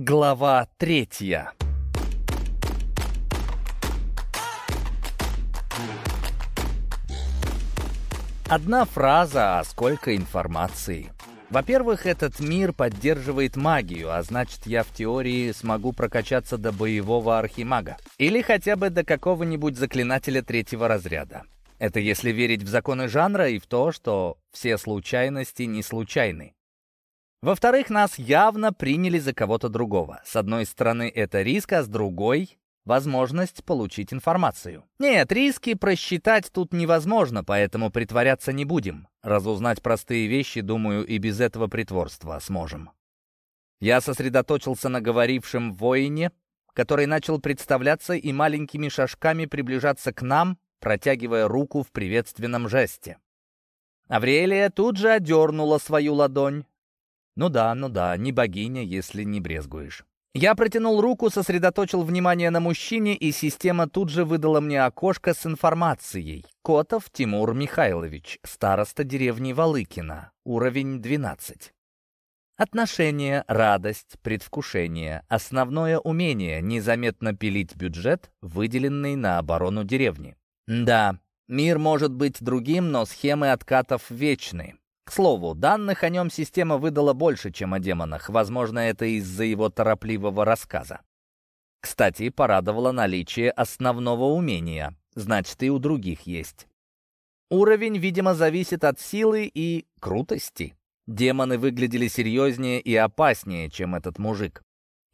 Глава третья Одна фраза, а сколько информации. Во-первых, этот мир поддерживает магию, а значит, я в теории смогу прокачаться до боевого архимага. Или хотя бы до какого-нибудь заклинателя третьего разряда. Это если верить в законы жанра и в то, что все случайности не случайны. Во-вторых, нас явно приняли за кого-то другого. С одной стороны, это риск, а с другой — возможность получить информацию. Нет, риски просчитать тут невозможно, поэтому притворяться не будем. Разузнать простые вещи, думаю, и без этого притворства сможем. Я сосредоточился на говорившем воине, который начал представляться и маленькими шажками приближаться к нам, протягивая руку в приветственном жесте. Аврелия тут же одернула свою ладонь, ну да, ну да, не богиня, если не брезгуешь. Я протянул руку, сосредоточил внимание на мужчине, и система тут же выдала мне окошко с информацией. Котов Тимур Михайлович, староста деревни Валыкина, уровень 12. Отношения, радость, предвкушение, основное умение незаметно пилить бюджет, выделенный на оборону деревни. Да, мир может быть другим, но схемы откатов вечны. К слову, данных о нем система выдала больше, чем о демонах. Возможно, это из-за его торопливого рассказа. Кстати, порадовало наличие основного умения. Значит, и у других есть. Уровень, видимо, зависит от силы и крутости. Демоны выглядели серьезнее и опаснее, чем этот мужик.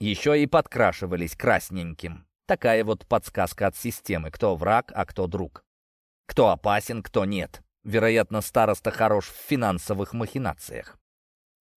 Еще и подкрашивались красненьким. Такая вот подсказка от системы, кто враг, а кто друг. Кто опасен, кто нет. Вероятно, староста хорош в финансовых махинациях.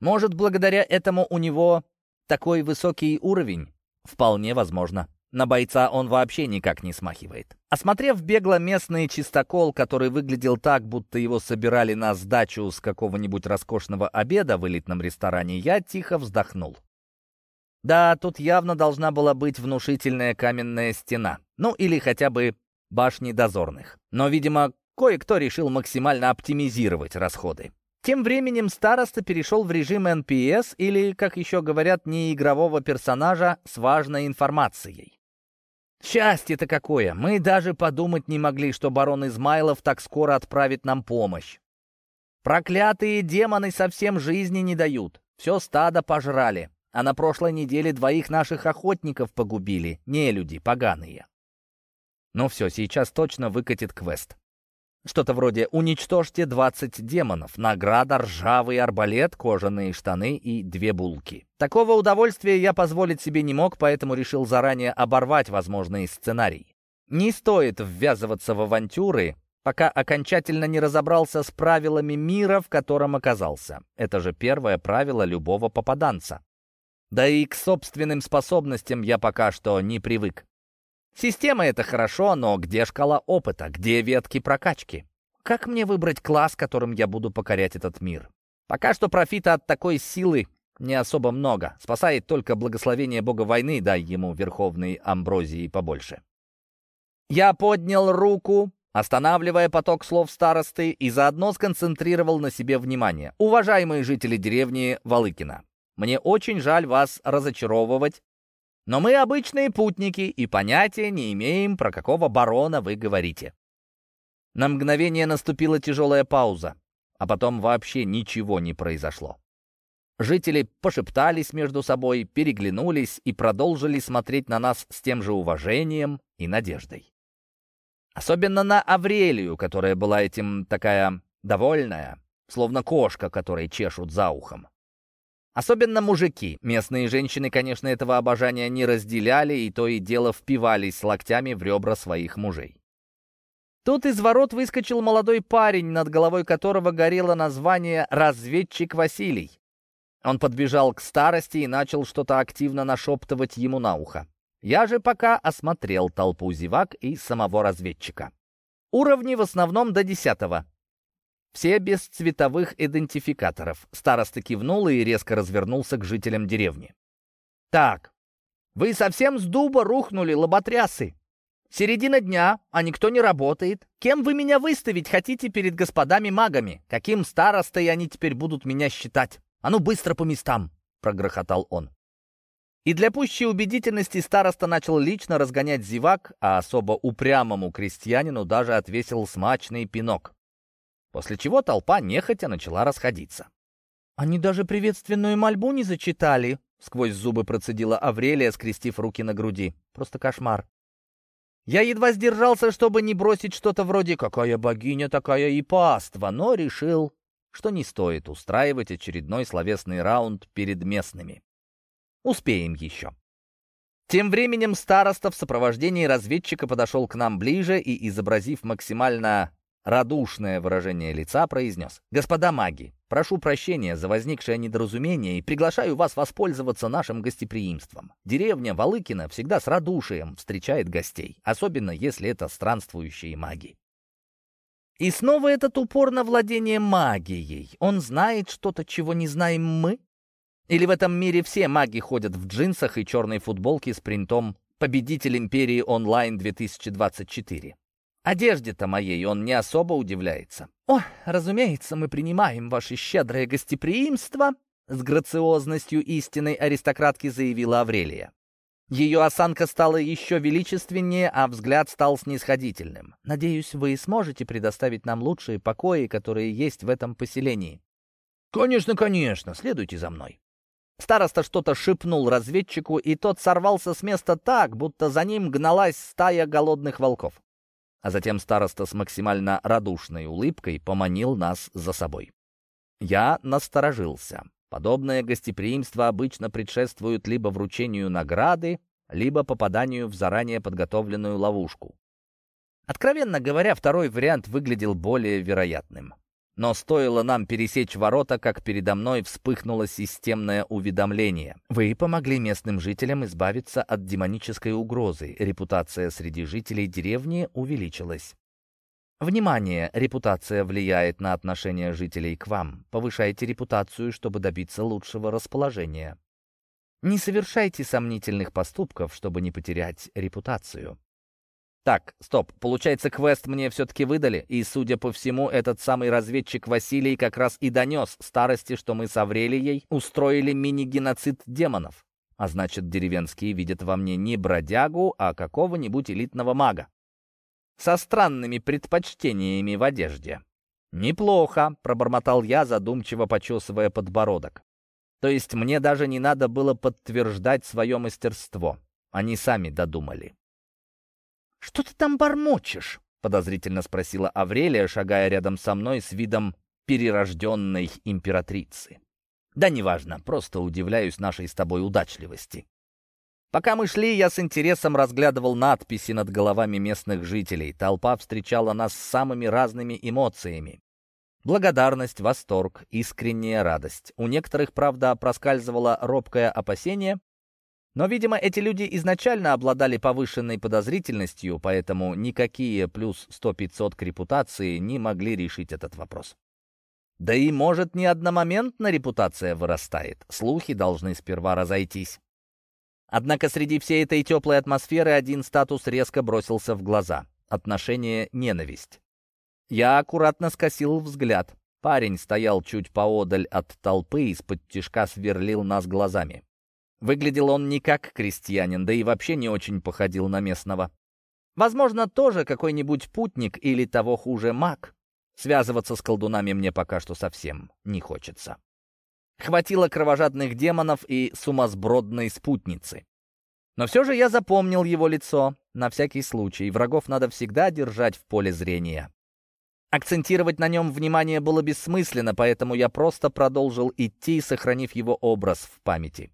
Может, благодаря этому у него такой высокий уровень? Вполне возможно. На бойца он вообще никак не смахивает. Осмотрев бегло местный чистокол, который выглядел так, будто его собирали на сдачу с какого-нибудь роскошного обеда в элитном ресторане, я тихо вздохнул. Да, тут явно должна была быть внушительная каменная стена. Ну, или хотя бы башни дозорных. Но, видимо, Кое-кто решил максимально оптимизировать расходы. Тем временем староста перешел в режим NPS или, как еще говорят, неигрового персонажа с важной информацией. Счастье-то какое! Мы даже подумать не могли, что барон Измайлов так скоро отправит нам помощь. Проклятые демоны совсем жизни не дают. Все стадо пожрали. А на прошлой неделе двоих наших охотников погубили. Не люди, поганые. Ну все, сейчас точно выкатит квест. Что-то вроде «Уничтожьте 20 демонов, награда, ржавый арбалет, кожаные штаны и две булки». Такого удовольствия я позволить себе не мог, поэтому решил заранее оборвать возможный сценарий. Не стоит ввязываться в авантюры, пока окончательно не разобрался с правилами мира, в котором оказался. Это же первое правило любого попаданца. Да и к собственным способностям я пока что не привык. Система — это хорошо, но где шкала опыта, где ветки прокачки? Как мне выбрать класс, которым я буду покорять этот мир? Пока что профита от такой силы не особо много. Спасает только благословение бога войны, дай ему верховной амброзии побольше. Я поднял руку, останавливая поток слов старосты, и заодно сконцентрировал на себе внимание. Уважаемые жители деревни Валыкина, мне очень жаль вас разочаровывать, но мы обычные путники и понятия не имеем, про какого барона вы говорите». На мгновение наступила тяжелая пауза, а потом вообще ничего не произошло. Жители пошептались между собой, переглянулись и продолжили смотреть на нас с тем же уважением и надеждой. Особенно на Аврелию, которая была этим такая довольная, словно кошка, которой чешут за ухом. Особенно мужики. Местные женщины, конечно, этого обожания не разделяли и то и дело впивались локтями в ребра своих мужей. Тут из ворот выскочил молодой парень, над головой которого горело название «Разведчик Василий». Он подбежал к старости и начал что-то активно нашептывать ему на ухо. Я же пока осмотрел толпу зевак и самого разведчика. Уровни в основном до десятого. Все без цветовых идентификаторов. Староста кивнул и резко развернулся к жителям деревни. «Так, вы совсем с дуба рухнули, лоботрясы? Середина дня, а никто не работает. Кем вы меня выставить хотите перед господами-магами? Каким старостой они теперь будут меня считать? А ну быстро по местам!» — прогрохотал он. И для пущей убедительности староста начал лично разгонять зевак, а особо упрямому крестьянину даже отвесил смачный пинок. После чего толпа нехотя начала расходиться. «Они даже приветственную мольбу не зачитали», — сквозь зубы процедила Аврелия, скрестив руки на груди. «Просто кошмар». Я едва сдержался, чтобы не бросить что-то вроде «какая богиня, такая и паства», но решил, что не стоит устраивать очередной словесный раунд перед местными. Успеем еще. Тем временем староста в сопровождении разведчика подошел к нам ближе и, изобразив максимально радушное выражение лица, произнес. «Господа маги, прошу прощения за возникшее недоразумение и приглашаю вас воспользоваться нашим гостеприимством. Деревня Валыкина всегда с радушием встречает гостей, особенно если это странствующие маги». И снова этот упор на владение магией. Он знает что-то, чего не знаем мы? Или в этом мире все маги ходят в джинсах и черной футболке с принтом «Победитель Империи онлайн 2024». Одежде-то моей он не особо удивляется. «О, разумеется, мы принимаем ваше щедрое гостеприимство», с грациозностью истинной аристократки заявила Аврелия. Ее осанка стала еще величественнее, а взгляд стал снисходительным. «Надеюсь, вы сможете предоставить нам лучшие покои, которые есть в этом поселении». «Конечно, конечно, следуйте за мной». Староста что-то шепнул разведчику, и тот сорвался с места так, будто за ним гналась стая голодных волков. А затем староста с максимально радушной улыбкой поманил нас за собой. Я насторожился. Подобное гостеприимство обычно предшествует либо вручению награды, либо попаданию в заранее подготовленную ловушку. Откровенно говоря, второй вариант выглядел более вероятным. Но стоило нам пересечь ворота, как передо мной вспыхнуло системное уведомление. Вы помогли местным жителям избавиться от демонической угрозы. Репутация среди жителей деревни увеличилась. Внимание! Репутация влияет на отношение жителей к вам. Повышайте репутацию, чтобы добиться лучшего расположения. Не совершайте сомнительных поступков, чтобы не потерять репутацию. Так, стоп, получается, квест мне все-таки выдали, и, судя по всему, этот самый разведчик Василий как раз и донес старости, что мы с Аврелией устроили мини-геноцид демонов. А значит, деревенские видят во мне не бродягу, а какого-нибудь элитного мага. Со странными предпочтениями в одежде. «Неплохо», — пробормотал я, задумчиво почесывая подбородок. «То есть мне даже не надо было подтверждать свое мастерство. Они сами додумали». «Что ты там бормочешь?» — подозрительно спросила Аврелия, шагая рядом со мной с видом перерожденной императрицы. «Да неважно, просто удивляюсь нашей с тобой удачливости». Пока мы шли, я с интересом разглядывал надписи над головами местных жителей. Толпа встречала нас с самыми разными эмоциями. Благодарность, восторг, искренняя радость. У некоторых, правда, проскальзывало робкое опасение, но, видимо, эти люди изначально обладали повышенной подозрительностью, поэтому никакие плюс 100-500 к репутации не могли решить этот вопрос. Да и, может, не одномоментно репутация вырастает. Слухи должны сперва разойтись. Однако среди всей этой теплой атмосферы один статус резко бросился в глаза. Отношение ненависть. Я аккуратно скосил взгляд. Парень стоял чуть поодаль от толпы, из-под тишка сверлил нас глазами. Выглядел он не как крестьянин, да и вообще не очень походил на местного. Возможно, тоже какой-нибудь путник или того хуже маг. Связываться с колдунами мне пока что совсем не хочется. Хватило кровожадных демонов и сумасбродной спутницы. Но все же я запомнил его лицо. На всякий случай, врагов надо всегда держать в поле зрения. Акцентировать на нем внимание было бессмысленно, поэтому я просто продолжил идти, сохранив его образ в памяти.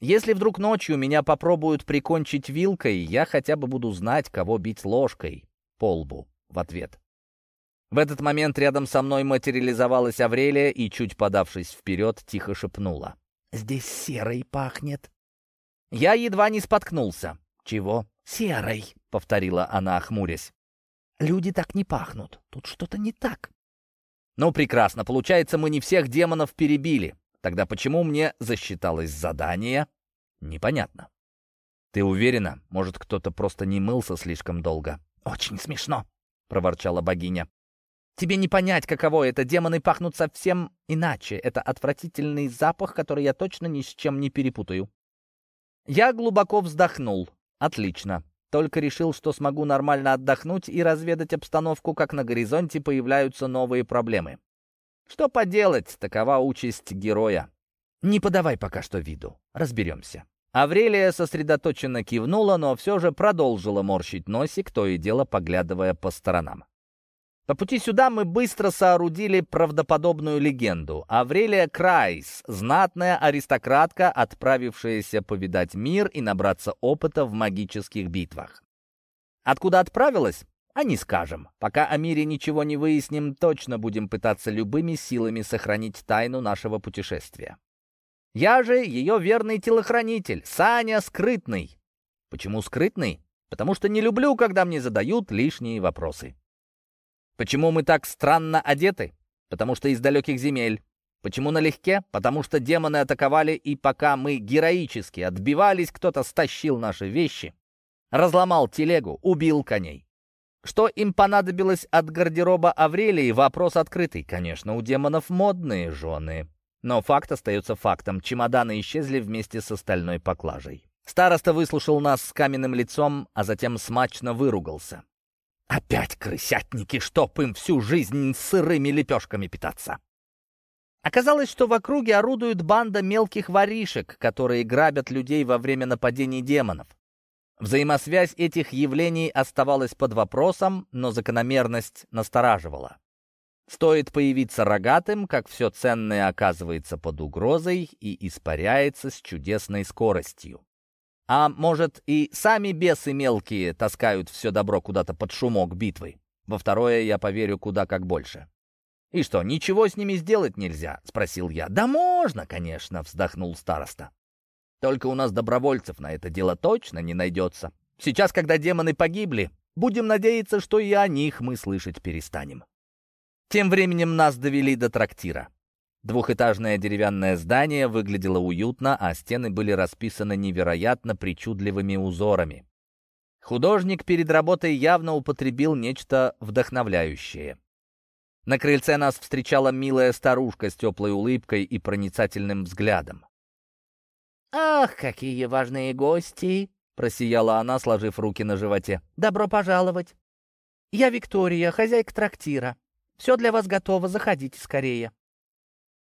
Если вдруг ночью меня попробуют прикончить вилкой, я хотя бы буду знать, кого бить ложкой по лбу в ответ. В этот момент рядом со мной материализовалась Аврелия и, чуть подавшись вперед, тихо шепнула. «Здесь серой пахнет». Я едва не споткнулся. «Чего?» «Серой», — повторила она, охмурясь. «Люди так не пахнут. Тут что-то не так». «Ну, прекрасно. Получается, мы не всех демонов перебили. Тогда почему мне засчиталось задание? Непонятно. Ты уверена? Может, кто-то просто не мылся слишком долго? Очень смешно, проворчала богиня. Тебе не понять, каково это. Демоны пахнут совсем иначе. Это отвратительный запах, который я точно ни с чем не перепутаю. Я глубоко вздохнул. Отлично. Только решил, что смогу нормально отдохнуть и разведать обстановку, как на горизонте появляются новые проблемы. Что поделать, такова участь героя. Не подавай пока что виду, разберемся. Аврелия сосредоточенно кивнула, но все же продолжила морщить носик, то и дело поглядывая по сторонам. По пути сюда мы быстро соорудили правдоподобную легенду. Аврелия Крайс, знатная аристократка, отправившаяся повидать мир и набраться опыта в магических битвах. Откуда отправилась? А не скажем. Пока о мире ничего не выясним, точно будем пытаться любыми силами сохранить тайну нашего путешествия. Я же ее верный телохранитель, Саня Скрытный. Почему скрытный? Потому что не люблю, когда мне задают лишние вопросы. Почему мы так странно одеты? Потому что из далеких земель. Почему налегке? Потому что демоны атаковали, и пока мы героически отбивались, кто-то стащил наши вещи, разломал телегу, убил коней. Что им понадобилось от гардероба Аврелии, вопрос открытый. Конечно, у демонов модные жены. Но факт остается фактом. Чемоданы исчезли вместе с остальной поклажей. Староста выслушал нас с каменным лицом, а затем смачно выругался. Опять крысятники, чтоб им всю жизнь сырыми лепешками питаться. Оказалось, что в округе орудует банда мелких воришек, которые грабят людей во время нападений демонов. Взаимосвязь этих явлений оставалась под вопросом, но закономерность настораживала. Стоит появиться рогатым, как все ценное оказывается под угрозой и испаряется с чудесной скоростью. А может, и сами бесы мелкие таскают все добро куда-то под шумок битвы? Во второе я поверю куда как больше. «И что, ничего с ними сделать нельзя?» — спросил я. «Да можно, конечно», — вздохнул староста. «Только у нас добровольцев на это дело точно не найдется. Сейчас, когда демоны погибли, будем надеяться, что и о них мы слышать перестанем». Тем временем нас довели до трактира. Двухэтажное деревянное здание выглядело уютно, а стены были расписаны невероятно причудливыми узорами. Художник перед работой явно употребил нечто вдохновляющее. На крыльце нас встречала милая старушка с теплой улыбкой и проницательным взглядом. «Ах, какие важные гости!» — просияла она, сложив руки на животе. «Добро пожаловать! Я Виктория, хозяйка трактира. Все для вас готово, заходите скорее».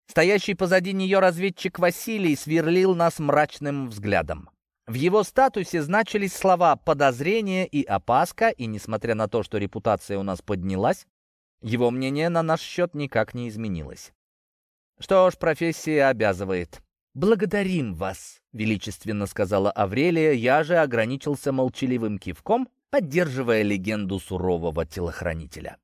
Стоящий позади нее разведчик Василий сверлил нас мрачным взглядом. В его статусе значились слова «подозрение» и «опаска», и, несмотря на то, что репутация у нас поднялась, его мнение на наш счет никак не изменилось. Что ж, профессия обязывает. «Благодарим вас», — величественно сказала Аврелия, я же ограничился молчаливым кивком, поддерживая легенду сурового телохранителя.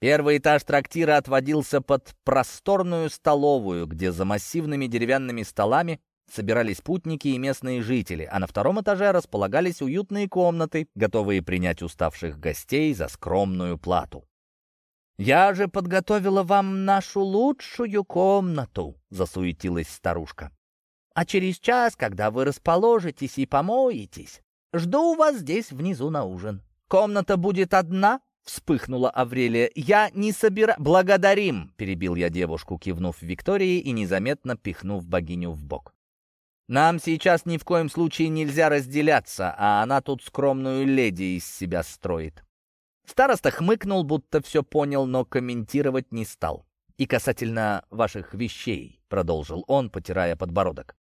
Первый этаж трактира отводился под просторную столовую, где за массивными деревянными столами собирались путники и местные жители, а на втором этаже располагались уютные комнаты, готовые принять уставших гостей за скромную плату. «Я же подготовила вам нашу лучшую комнату», — засуетилась старушка. «А через час, когда вы расположитесь и помоетесь, жду вас здесь внизу на ужин. Комната будет одна, — вспыхнула Аврелия. «Я не собира...» «Благодарим!» — перебил я девушку, кивнув Виктории и незаметно пихнув богиню в бок. «Нам сейчас ни в коем случае нельзя разделяться, а она тут скромную леди из себя строит». Староста хмыкнул, будто все понял, но комментировать не стал. «И касательно ваших вещей», — продолжил он, потирая подбородок.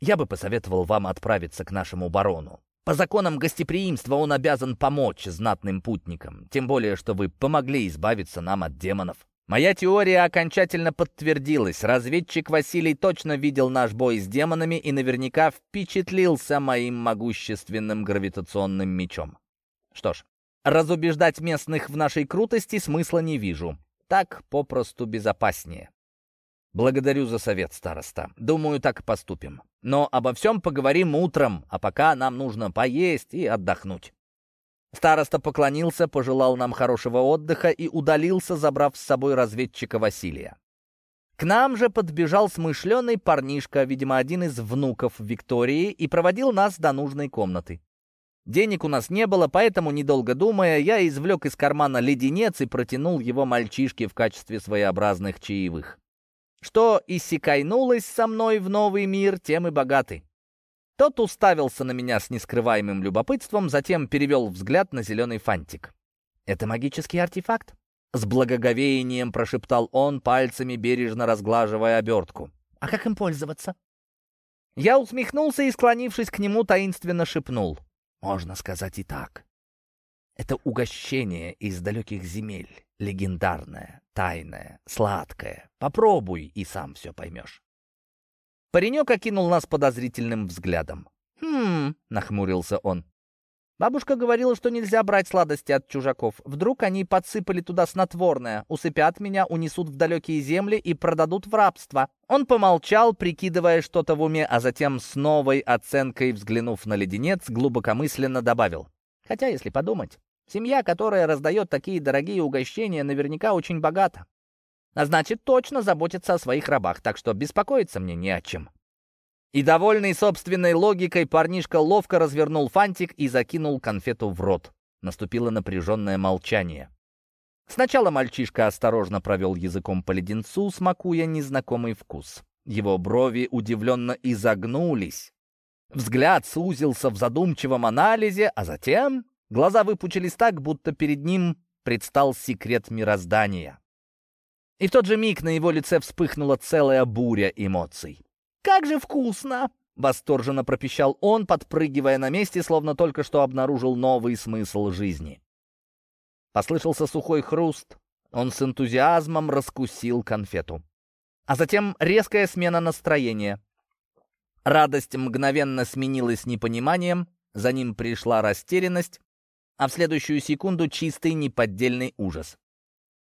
«Я бы посоветовал вам отправиться к нашему барону. По законам гостеприимства он обязан помочь знатным путникам, тем более, что вы помогли избавиться нам от демонов. Моя теория окончательно подтвердилась. Разведчик Василий точно видел наш бой с демонами и наверняка впечатлился моим могущественным гравитационным мечом. Что ж, разубеждать местных в нашей крутости смысла не вижу. Так попросту безопаснее. Благодарю за совет, староста. Думаю, так поступим. Но обо всем поговорим утром, а пока нам нужно поесть и отдохнуть». Староста поклонился, пожелал нам хорошего отдыха и удалился, забрав с собой разведчика Василия. К нам же подбежал смышленый парнишка, видимо, один из внуков Виктории, и проводил нас до нужной комнаты. Денег у нас не было, поэтому, недолго думая, я извлек из кармана леденец и протянул его мальчишке в качестве своеобразных чаевых. Что иссякайнулось со мной в новый мир, тем и богаты. Тот уставился на меня с нескрываемым любопытством, затем перевел взгляд на зеленый фантик. «Это магический артефакт?» С благоговением прошептал он, пальцами бережно разглаживая обертку. «А как им пользоваться?» Я усмехнулся и, склонившись к нему, таинственно шепнул. «Можно сказать и так. Это угощение из далеких земель, легендарное, тайное, сладкое. Попробуй, и сам все поймешь». Паренек окинул нас подозрительным взглядом. «Хм...» — нахмурился он. Бабушка говорила, что нельзя брать сладости от чужаков. Вдруг они подсыпали туда снотворное, усыпят меня, унесут в далекие земли и продадут в рабство. Он помолчал, прикидывая что-то в уме, а затем с новой оценкой, взглянув на леденец, глубокомысленно добавил. Хотя, если подумать, семья, которая раздает такие дорогие угощения, наверняка очень богата. А значит, точно заботится о своих рабах, так что беспокоиться мне не о чем. И, довольный собственной логикой, парнишка ловко развернул фантик и закинул конфету в рот. Наступило напряженное молчание. Сначала мальчишка осторожно провел языком по леденцу, смакуя незнакомый вкус. Его брови удивленно изогнулись. Взгляд сузился в задумчивом анализе, а затем глаза выпучились так, будто перед ним предстал секрет мироздания. И в тот же миг на его лице вспыхнула целая буря эмоций. «Как же вкусно!» — восторженно пропищал он, подпрыгивая на месте, словно только что обнаружил новый смысл жизни. Послышался сухой хруст. Он с энтузиазмом раскусил конфету. А затем резкая смена настроения. Радость мгновенно сменилась непониманием, за ним пришла растерянность, а в следующую секунду чистый неподдельный ужас.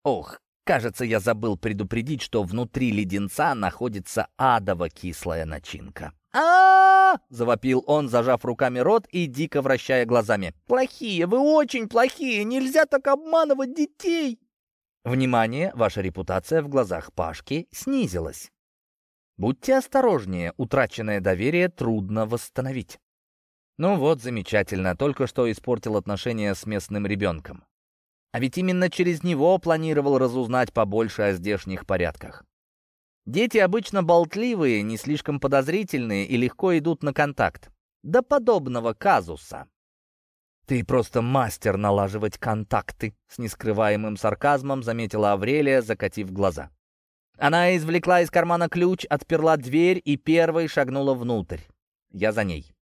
Ох, Кажется, я забыл предупредить, что внутри леденца находится адово-кислая начинка. а завопил он, зажав руками рот и дико вращая глазами. «Плохие, вы очень плохие! Нельзя так обманывать детей!» Внимание, ваша репутация в глазах Пашки снизилась. Будьте осторожнее, утраченное доверие трудно восстановить. Ну вот, замечательно, только что испортил отношения с местным ребенком. А ведь именно через него планировал разузнать побольше о здешних порядках. Дети обычно болтливые, не слишком подозрительные и легко идут на контакт. До подобного казуса. «Ты просто мастер налаживать контакты», — с нескрываемым сарказмом заметила Аврелия, закатив глаза. Она извлекла из кармана ключ, отперла дверь и первой шагнула внутрь. Я за ней.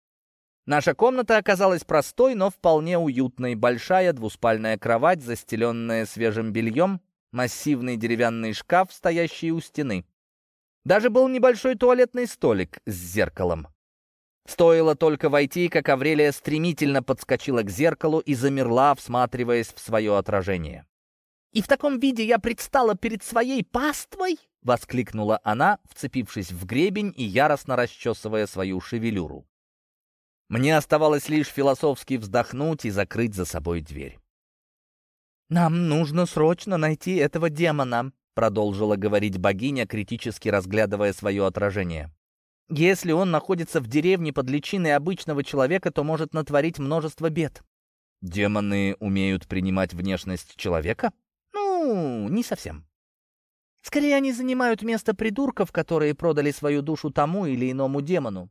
Наша комната оказалась простой, но вполне уютной. Большая двуспальная кровать, застеленная свежим бельем, массивный деревянный шкаф, стоящий у стены. Даже был небольшой туалетный столик с зеркалом. Стоило только войти, как Аврелия стремительно подскочила к зеркалу и замерла, всматриваясь в свое отражение. «И в таком виде я предстала перед своей паствой?» — воскликнула она, вцепившись в гребень и яростно расчесывая свою шевелюру. Мне оставалось лишь философски вздохнуть и закрыть за собой дверь. «Нам нужно срочно найти этого демона», — продолжила говорить богиня, критически разглядывая свое отражение. «Если он находится в деревне под личиной обычного человека, то может натворить множество бед». «Демоны умеют принимать внешность человека?» «Ну, не совсем. Скорее, они занимают место придурков, которые продали свою душу тому или иному демону.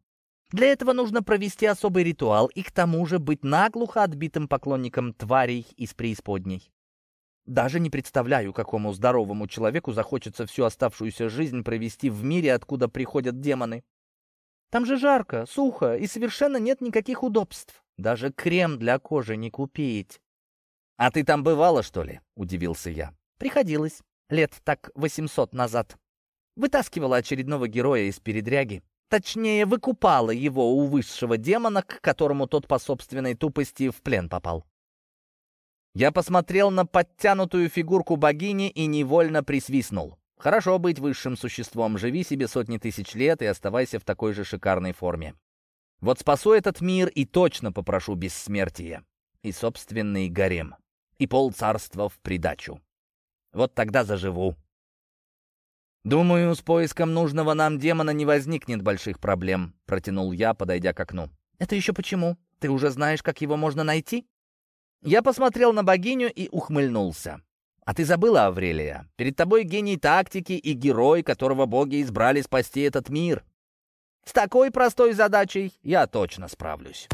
Для этого нужно провести особый ритуал и к тому же быть наглухо отбитым поклонником тварей из преисподней. Даже не представляю, какому здоровому человеку захочется всю оставшуюся жизнь провести в мире, откуда приходят демоны. Там же жарко, сухо и совершенно нет никаких удобств. Даже крем для кожи не купить. «А ты там бывала, что ли?» — удивился я. «Приходилось. Лет так восемьсот назад. Вытаскивала очередного героя из передряги. Точнее, выкупала его у высшего демона, к которому тот по собственной тупости в плен попал. Я посмотрел на подтянутую фигурку богини и невольно присвистнул. Хорошо быть высшим существом, живи себе сотни тысяч лет и оставайся в такой же шикарной форме. Вот спасу этот мир и точно попрошу бессмертия. И собственный гарем. И полцарства в придачу. Вот тогда заживу. «Думаю, с поиском нужного нам демона не возникнет больших проблем», — протянул я, подойдя к окну. «Это еще почему? Ты уже знаешь, как его можно найти?» Я посмотрел на богиню и ухмыльнулся. «А ты забыла, Аврелия? Перед тобой гений тактики и герой, которого боги избрали спасти этот мир. С такой простой задачей я точно справлюсь.